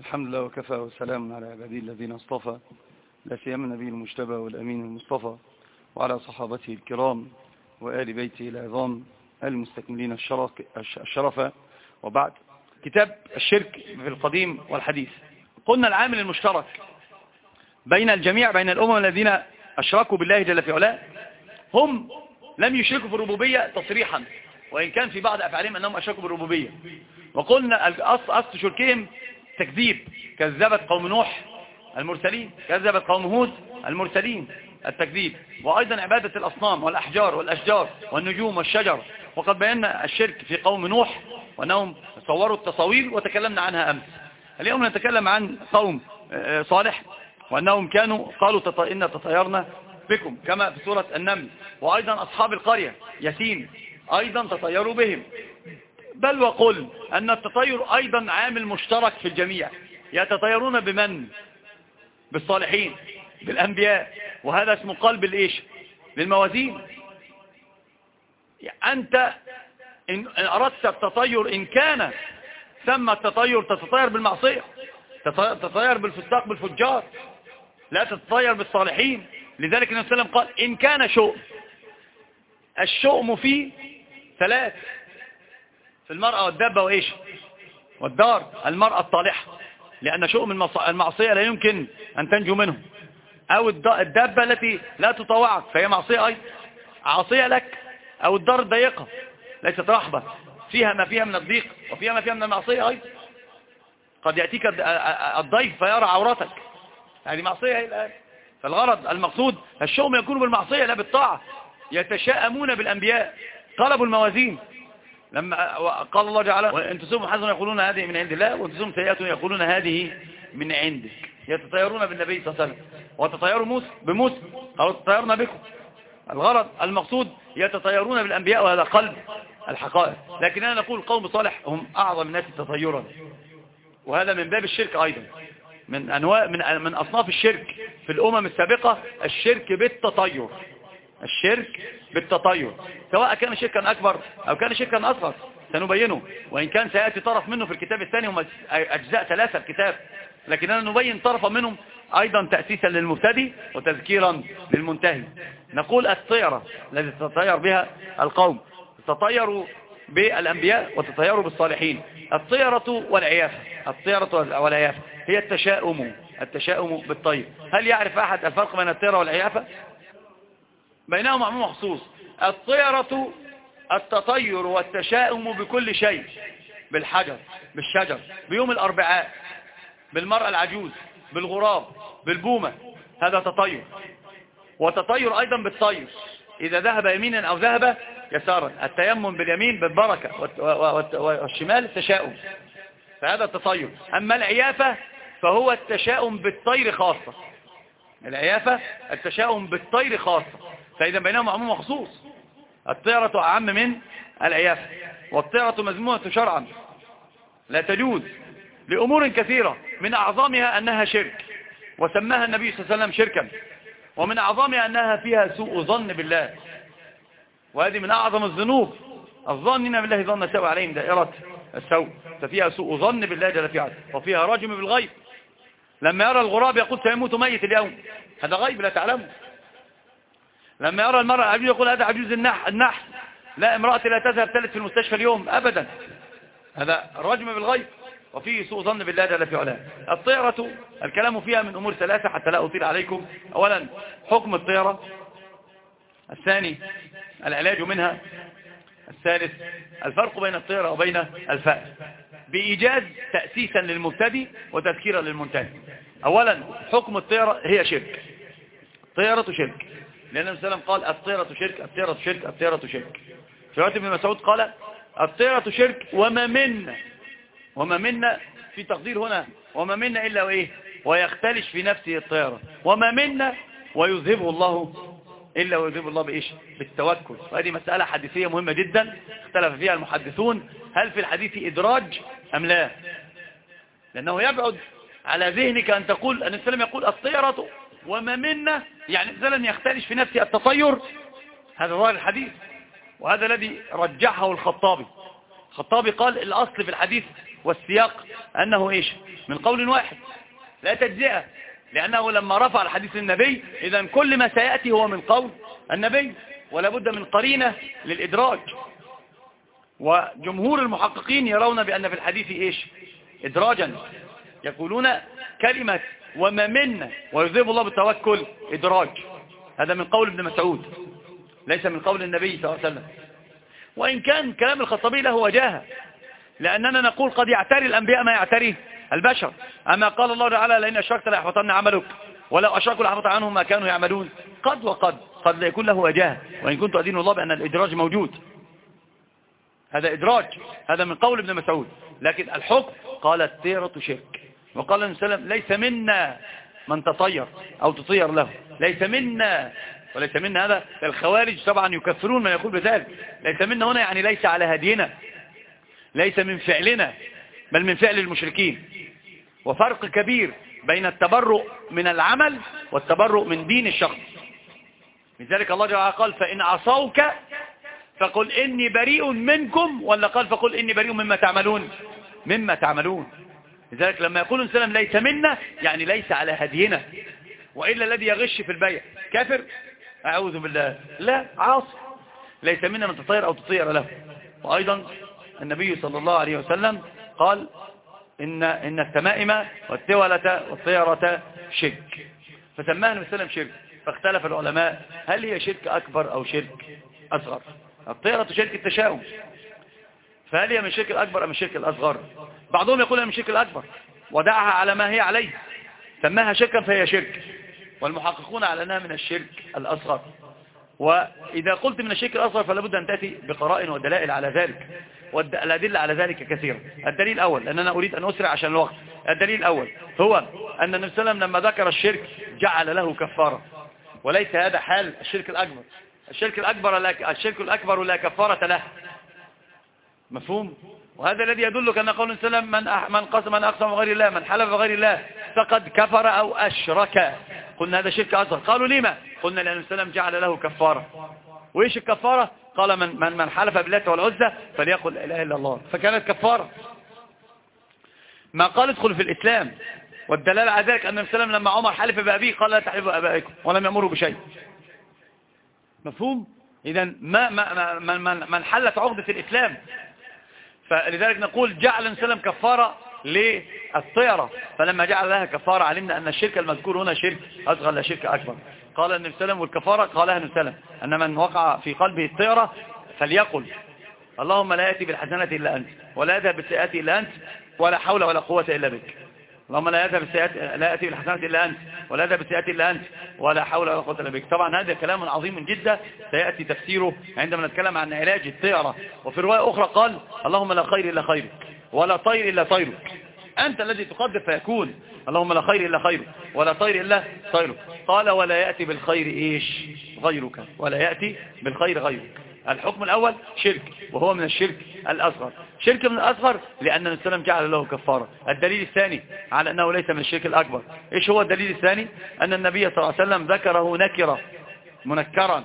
الحمد لله وكفى وسلام على عباده الذين اصطفى لا سيما النبي المجتبى والأمين المصطفى وعلى صحابته الكرام وآل بيته العظام المستكملين الشرف وبعد كتاب الشرك في القديم والحديث. قلنا العامل المشترك بين الجميع بين الأمم الذين أشركوا بالله جل في علاه هم لم يشركوا في الربوبية تصريحا وإن كان في بعض أفعالهم أنهم أشركوا بالربوبية. وقلنا أصل شركهم تكذيب. كذبت قوم نوح المرسلين. كذبت قوم هود المرسلين. التكذيب. وأيضا عبادة الأصنام والأحجار والأشجار والنجوم والشجر. وقد بينا الشرك في قوم نوح وأنهم صوروا التصاوير وتكلمنا عنها أمس. اليوم نتكلم عن قوم آه، صالح. وأنهم كانوا قالوا إن تطيرنا بكم كما في سورة النمل. وأيضا أصحاب القرية ياسين. أيضا تطيروا بهم. بل وقل أن التطير أيضا عامل مشترك في الجميع. يتطيرون بمن؟ بالصالحين بالأنبياء. وهذا اسمه قلب الإيش؟ للموازين. أنت إن أردت التطير إن كان ثم التطير تتطير بالمعصية تتطير بالفساق بالفجار لا تتطير بالصالحين. لذلك النبي صلى الله عليه وسلم قال إن كان شؤم الشؤم فيه ثلاث. المرأة والدابة وإيش؟ والدار المرأة الطالحة لأن شؤم المعصية لا يمكن أن تنجو منه. أو الدابة التي لا تطوعك فهي معصية أيضا عاصية لك أو الدار الضيقة. ليست رحبة. فيها ما فيها من الضيق وفيها ما فيها من المعصية أيضا قد يأتيك الضيف فيرى عورتك. هذه معصية الآن. فالغرض المقصود الشؤم يكون بالمعصية لا بالطاعة. يتشاءمون بالأنبياء. طلبوا الموازين. لما قال الله تعالى وإن تصيبهم حسنة يقولون هذه من عند الله وإن تصيبهم سيئة يقولون هذه من عندك. يتطيرون بالنبي صلى الله عليه وسلم. وتطيروا موسى بموسى قالوا تطيرنا بكم. الغرض المقصود يتطيرون بالأنبياء وهذا قلب الحقائق. لكننا نقول قوم صالح هم أعظم الناس تطيرا. وهذا من باب الشرك أيضا. من أنواع من من أصناف الشرك في الأمم السابقة الشرك بالتطير. الشرك بالتطير سواء كان شركا أكبر أو كان شركا أصغر سنبينه. وإن كان سيأتي طرف منه في الكتاب الثاني هم أجزاء ثلاثة الكتاب. لكننا نبين طرفا منهم أيضا تأسيسا للمبتدي وتذكيرا للمنتهي. نقول الطيرة التي تتطير بها القوم. تطيروا بالأنبياء وتطيروا بالصالحين. الطيرة والعيافة. الطيرة والعيافة. هي التشاؤم. التشاؤم بالطير. هل يعرف أحد الفرق بين الطيرة والعيافة؟ بينهما عموم مخصوص. الطيرة التطير والتشاؤم بكل شيء بالحجر بالشجر بيوم الأربعاء بالمرأة العجوز بالغراب بالبومة هذا تطير. وتطير أيضا بالطير. إذا ذهب يمينا أو ذهب يسارا. التيمم باليمين بالبركة والشمال التشاؤم فهذا التطير. أما العيافة فهو التشاؤم بالطير خاصة. العيافة التشاؤم بالطير خاصة. فإذا بينهم عموم مخصوص. الطيرة أعم من العيافة والطيرة مذمومة شرعا. لا تجوز لأمور كثيرة. من أعظمها أنها شرك وسماها النبي صلى الله عليه وسلم شركا. ومن أعظمها أنها فيها سوء ظن بالله. وهذه من أعظم الذنوب. الظنين بالله ظن سوء عليهم دائرة السوء. ففيها سوء ظن بالله جل في عز. وفيها رجم بالغيب. لما يرى الغراب يقول سيموت ميت اليوم. هذا غيب لا تعلمه. لما يرى المرأة العجوز يقول هذا عجوز النح النحس لا امرأتي لا تذهب تلت في المستشفى اليوم أبدا. هذا رجم بالغيب. وفيه سوء ظن بالله جل في علاه. الطيرة الكلام فيها من أمور ثلاثة حتى لا أطيل عليكم. أولا حكم الطيرة. الثاني العلاج منها. الثالث الفرق بين الطيرة وبين الفأس بإيجاز تأسيسا للمبتدي وتذكيرا للمنتهي. أولا حكم الطيرة هي شرك. طيرة شرك. لأن النبي صلى الله عليه وسلم قال الطيرة شرك الطيرة شرك الطيرة شرك. في رواية ابن مسعود قال الطيرة شرك وما منا وما منا في تقدير هنا وما منا إلا وإيه؟ ويختلش في نفسه الطيرة. وما منا ويذهبه الله إلا ويذهب الله بإيش؟ بالتوكل. وهذه مسألة حديثية مهمة جدا اختلف فيها المحدثون. هل في الحديث إدراج أم لا؟ لأنه يبعد على ذهنك أن تقول أن السلام يقول الطيرة وما منا يعني مثلا يختلش في نفسه التطير هذا ظاهر الحديث وهذا الذي رجحه الخطابي. الخطابي قال الأصل في الحديث والسياق أنه إيش؟ من قول واحد لا تجزئة لأنه لما رفع الحديث للنبي إذا كل ما سيأتي هو من قول النبي ولا بد من قرينة للإدراج. وجمهور المحققين يرون بأن في الحديث إيش؟ إدراجا. يقولون كلمة وما منا ويذيب الله بالتوكل إدراج هذا من قول ابن مسعود ليس من قول النبي صلى الله عليه وسلم. وإن كان كلام الخطابي له وجاهة لأننا نقول قد يعتري الأنبياء ما يعتريه البشر. أما قال الله تعالى لئن أشركت ليحبطن عملك. ولو أشركوا لحبط عنهم ما كانوا يعملون. قد وقد قد لا يكون له وجاهة. وإن كنت أدين الله بأن الإدراج موجود. هذا إدراج هذا من قول ابن مسعود. لكن الحكم قال التيرة شرك. وقال النبي صلى الله عليه وسلم ليس منا من تطير أو تطير له. ليس منا. وليس منا هذا الخوارج طبعا يكفرون من يقول بذلك. ليس منا هنا يعني ليس على هدينا. ليس من فعلنا بل من فعل المشركين. وفرق كبير بين التبرؤ من العمل والتبرؤ من دين الشخص. لذلك الله جل وعلا قال فإن عصوك فقل إني بريء منكم ولا قال فقل إني بريء مما تعملون. مما تعملون. لذلك لما يقول السلام ليس منا يعني ليس على هدينا وإلا الذي يغش في البيع. كافر؟ أعوذ بالله. لا عاصي ليس منا من تطير أو تطير له. وأيضا النبي صلى الله عليه وسلم قال إن, إن التمائم والتولة والطيرة شرك. فسماها النبي صلى الله عليه وسلم شرك. فاختلف العلماء هل هي شرك أكبر أو شرك أصغر. الطيرة شرك التشاؤم. فهل هي من الشرك الأكبر أم الشرك الأصغر بعضهم يقول هي من الشرك الأكبر ودعها على ما هي عليه سماها شركا فهي شرك والمحققون على أنها من الشرك الأصغر. وإذا قلت من الشرك الأصغر فلا بد أن تأتي بقرائن ودلائل على ذلك والأدلة على ذلك كثيرة. الدليل الأول لأن أنا أريد أن أسرع عشان الوقت. الدليل الأول هو أن النبي صلى الله عليه وسلم لما ذكر الشرك جعل له كفارة. وليس هذا حال الشرك الأكبر. الشرك الأكبر لا الشرك الأكبر لا كفارة له. مفهوم؟ وهذا الذي يدلك أن قول السلام من من قسم من أقسم غير الله من حلف غير الله فقد كفر أو أشرك. قلنا هذا شرك أصغر. قالوا لما؟ قلنا لأن السلام جعل له كفارة. وإيش الكفارة؟ قال من من من حلف بالله والعزة فليقل لا إله إلا الله. فكانت كفارة. ما قال ادخل في الإسلام. والدلالة على ذلك أن السلام لما عمر حلف بأبيه قال لا تحلفوا أبائكم ولم يأمروا بشيء. مفهوم؟ إذا ما ما من من من حلت عقدة الإسلام فلذلك نقول جعل السلام كفارة للطيرة. فلما جعل لها كفارة علمنا أن الشرك المذكور هنا شرك أصغر لا شرك أكبر. قال النبي وسلم والكفارة قالها النبي وسلم أن من وقع في قلبه الطيرة فليقل. اللهم لا يأتي بالحسنة إلا أنت ولا يذهب بالسيئات إلا أنت ولا حول ولا قوة إلا بك. اللهم لا يذهب بالسيئات لا يأتي بالحسنات إلا أنت ولا يذهب بالسيئات إلا أنت ولا حول ولا قوة إلا بك. طبعا هذا كلام عظيم جدا سيأتي تفسيره عندما نتكلم عن علاج الطيرة. وفي رواية أخرى قال اللهم لا خير إلا خيرك ولا طير إلا طيرك. أنت الذي تقدر فيكون. اللهم لا خير إلا خيرك ولا طير إلا طيرك. قال ولا يأتي بالخير إيش؟ غيرك. ولا يأتي بالخير غيرك. الحكم الأول شرك وهو من الشرك الأصغر. شرك من الأصغر لأن السلام جعل له كفارة. الدليل الثاني على أنه ليس من الشرك الأكبر. إيش هو الدليل الثاني؟ أن النبي صلى الله عليه وسلم ذكره نكرة منكرا.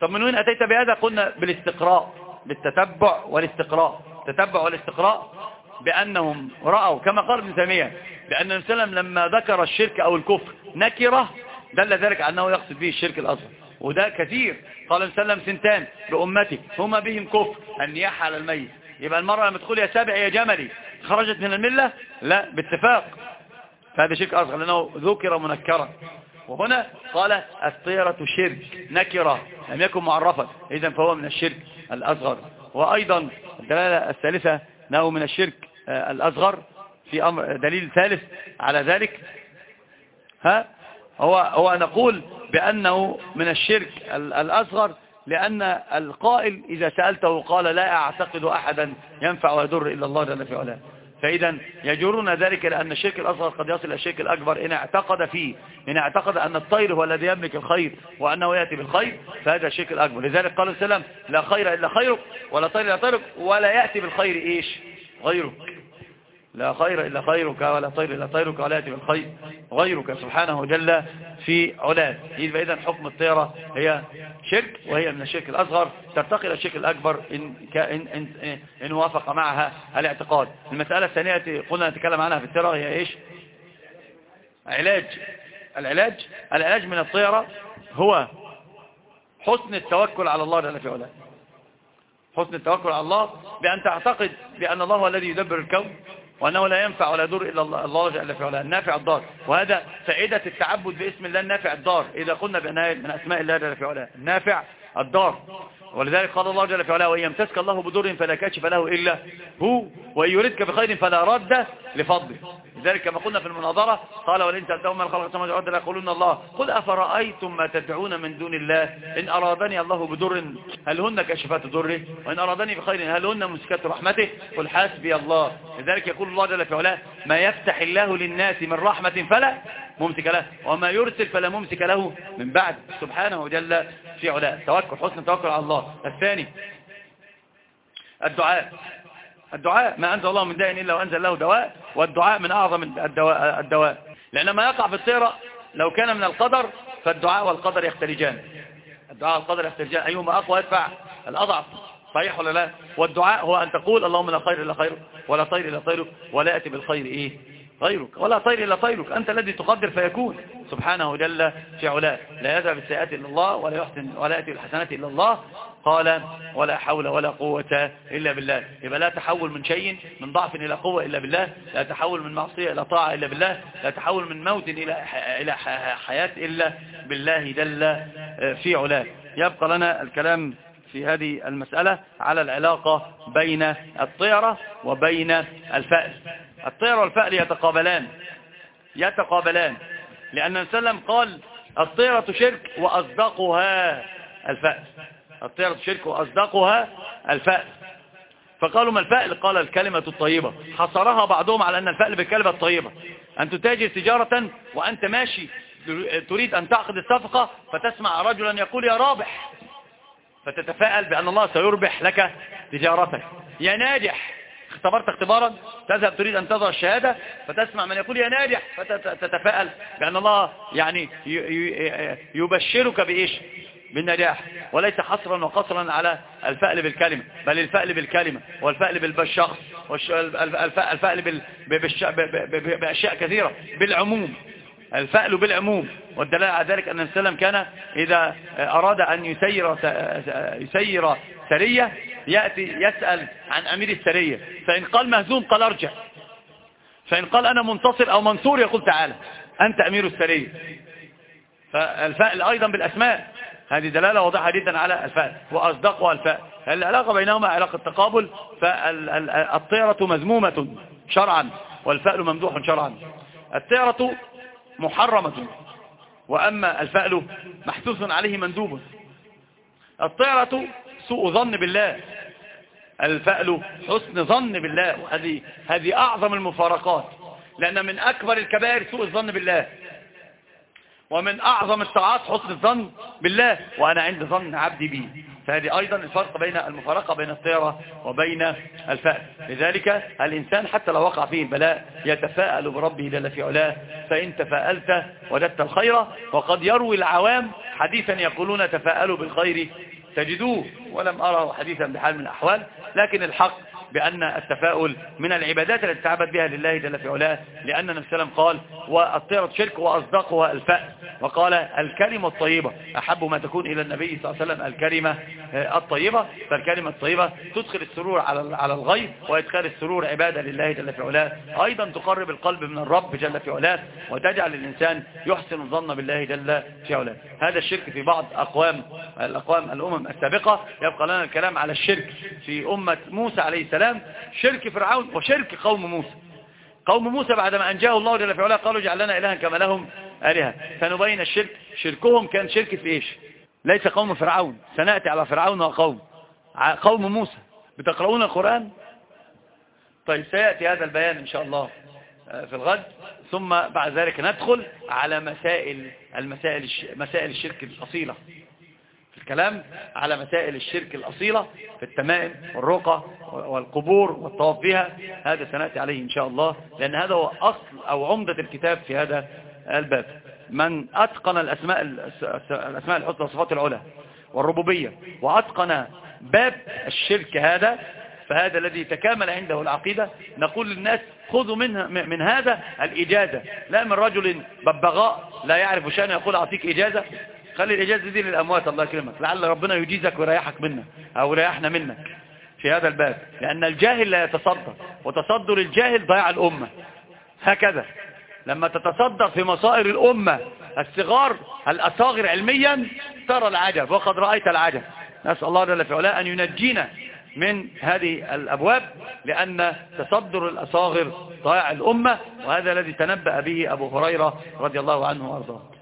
طب من وين أتيت بهذا؟ قلنا بالاستقراء بالتتبع والاستقراء. التتبع والاستقراء بأنهم رأوا كما قال ابن تيمية بأن السلام لما ذكر الشرك أو الكفر نكرة دل ذلك على أنه يقصد به الشرك الأصغر. وده كثير. قال وسلم سنتان بأمتي. هما بهم كفر. النياحة على الميت. يبقى المرأة لما تقول يا سابع يا جملي. خرجت من الملة؟ لا باتفاق. فهذا شرك أصغر لأنه ذكر منكرا. وهنا قال الطيرة شرك نكرة. لم يكن معرفا. إذا فهو من الشرك الأصغر. وأيضا الدلالة الثالثة أنه من الشرك آه، الأصغر في أمر دليل ثالث على ذلك. ها؟ هو هو نقول بأنه من الشرك الأصغر لأن القائل إذا سألته قال لا أعتقد أحدا ينفع ويضر إلا الله جل في علاه. فإذا يجرون ذلك لأن الشرك الأصغر قد يصل إلى الشرك الأكبر. إن اعتقد فيه إن اعتقد أن الطير هو الذي يملك الخير وأنه يأتي بالخير فهذا الشرك الأكبر. لذلك قال السلام لا خير إلا خيرك ولا طير إلا طيرك ولا يأتي بالخير إيش؟ غيرك. لا خير إلا خيرك ولا طير إلا طيرك ولا يأتي بالخير غيرك سبحانه جل في علاه. إذا حكم الطيرة هي شرك وهي من الشرك الأصغر. ترتقي إلى الشرك الأكبر إن, إن, إن, إن وافق معها الاعتقاد. المسألة الثانية قلنا نتكلم عنها في الطيرة هي إيش؟ علاج. العلاج العلاج من الطيرة هو حسن التوكل على الله جل في علاه حسن التوكل على الله بأن تعتقد بأن الله هو الذي يدبر الكون. وأنه لا ينفع ولا يضر إلا الله, الله جل في علاه النافع الضار. وهذا فائدة التعبد باسم الله النافع الضار. إذا قلنا بأنها من أسماء الله جل في علاه النافع الضار. ولذلك قال الله جل في علاه وإن يمسك الله بضر فلا كاشف له إلا هو وإن يردك بخير فلا رد لفضله. لذلك كما قلنا في المناظرة قال ولئن سألتهم من خلق السماوات والأرض ليقولون الله. قل أفرأيتم ما تدعون من دون الله؟ إن أرادني الله بضر هل هن كاشفات ضره؟ وإن أرادني بخير هل هن مسكات رحمته؟ قل حسبي الله. لذلك يقول الله جل في علاه ما يفتح الله للناس من رحمة فلا ممسك له وما يرسل فلا ممسك له من بعد. سبحانه جل في علاه. توكل حسن التوكل على الله. الثاني الدعاء. الدعاء ما أنزل الله من داء إلا وأنزل له دواء والدعاء من أعظم الدواء, الدواء. لأن ما يقع في الطيرة لو كان من القدر فالدعاء والقدر يختلجان. الدعاء والقدر يختلجان. أيهما أقوى يدفع الأضعف. صحيح ولا لا؟ والدعاء هو أن تقول اللهم لا خير إلا خيرك ولا طير إلا طيرك ولا يأتي بالخير إيه؟ غيرك ولا طير إلا طيرك أنت الذي تقدر فيكون. سبحانه جل في علاه لا يذهب السيئات إلا الله ولا يحسن ولا يأتي الحسنات إلا الله. قال ولا حول ولا قوة إلا بالله. يبقى لا تحول من شيء من ضعف إلى قوة إلا بالله. لا تحول من معصية إلى طاعة إلا بالله. لا تحول من موت إلى إلى حياة إلا بالله جل في علاه. يبقى لنا الكلام في هذه المسألة على العلاقة بين الطيرة وبين الفأل. الطيرة والفأل يتقابلان. يتقابلان. لأن النبي قال الطيرة شرك وأصدقها الفأل. الطيرة شرك وأصدقها الفأل. فقالوا ما الفأل؟ قال الكلمة الطيبة. حصرها بعضهم على أن الفأل بالكلمة الطيبة. أن تتاجر تجارة وأنت ماشي تريد أن تعقد الصفقة فتسمع رجلا يقول يا رابح. فتتفائل بأن الله سيربح لك تجارتك. يا ناجح اختبرت اختبارا تذهب تريد أن تظهر الشهادة فتسمع من يقول يا ناجح فتتفائل بأن الله يعني يبشرك بإيش؟ بالنجاح. وليس حصرا وقصرا على الفأل بالكلمة بل الفأل بالكلمة والفأل بالشخص والفأل بأشياء كثيرة بالعموم. الفأل بالعموم والدلالة على ذلك أن السلام كان إذا أراد أن يسير, يسير سرية يأتي يسأل عن أمير السرية فإن قال مهزوم قال أرجع. فإن قال أنا منتصر أو منصور يقول تعالى أنت أمير السرية. فالفأل أيضا بالأسماء هذه دلالة واضحة جدا على الفأل وأصدقها الفأل. العلاقة بينهما علاقة تقابل فالطيرة مذمومة شرعا والفأل ممدوح شرعا. الطيرة محرمة. وأما الفأل محسوس عليه مندوب. الطيرة سوء ظن بالله. الفأل حسن ظن بالله. هذه هذه أعظم المفارقات. لأن من أكبر الكبائر سوء الظن بالله. ومن أعظم الطاعات حسن الظن بالله. وأنا عند ظن عبدي بي. فهذه أيضا الفرق بين المفارقة بين الطيرة وبين الفأل. لذلك الإنسان حتى لو وقع فيه البلاء يتفاءل بربه جل في علاه فإن تفاءلت وجدت الخير وقد يروي العوام حديثا يقولون تفاءلوا بالخير تجدوه ولم أرى حديثا بحال من الأحوال. لكن الحق بأن التفاؤل من العبادات التي تعبد بها لله جل في علاه لأن النبي صلى الله عليه وسلم قال والطيرة شرك وأصدقها الفأل وقال الكلمة الطيبة. أحب ما تكون إلى النبي صلى الله عليه وسلم الكلمة الطيبة. فالكلمة الطيبة تدخل السرور على على الغيب وإدخال السرور عبادة لله جل في علاه. أيضا تقرب القلب من الرب جل في علاه وتجعل الإنسان يحسن الظن بالله جل في علاه. هذا الشرك في بعض أقوام الأقوام الأمم السابقة. يبقى لنا الكلام على الشرك. في أمة موسى عليه السلام شرك فرعون وشرك قوم موسى. قوم موسى بعدما أنجاه الله جل في علاه قالوا اجعل لنا إلها كما لهم آلهة. فنبين الشرك. شركهم كان شرك في إيش؟ ليس قوم فرعون. سنأتي على فرعون وقوم. قوم موسى. بتقرؤون القرآن؟ طيب سيأتي هذا البيان إن شاء الله آه، في الغد. ثم بعد ذلك ندخل على مسائل المسائل مسائل الشرك الأصيلة. الكلام على مسائل الشرك الأصيلة في التمائم والرقى والقبور والطواف بها. هذا سنأتي عليه إن شاء الله لأن هذا هو أصل أو عمدة الكتاب في هذا الباب. من أتقن الأسماء, الأسماء الحسنى والصفات العلى والربوبية وأتقن باب الشرك هذا فهذا الذي تكامل عنده العقيدة نقول للناس خذوا من, من هذا الإجازة. لا من رجل ببغاء لا يعرف شأنه يقول أعطيك إجازة. خلي الإجازة دي للأموات الله يكرمك. لعل ربنا يجيزك ويريحك منك أو يريحنا منك في هذا الباب. لأن الجاهل لا يتصدر وتصدر الجاهل ضيع الأمة. هكذا لما تتصدر في مصائر الأمة الصغار الأصاغر علميا ترى العجب وقد رأيت العجب. نسأل الله جل في أن ينجينا من هذه الأبواب لأن تصدر الأصاغر ضياع الأمة وهذا الذي تنبأ به أبو هريرة رضي الله عنه وأرضاه.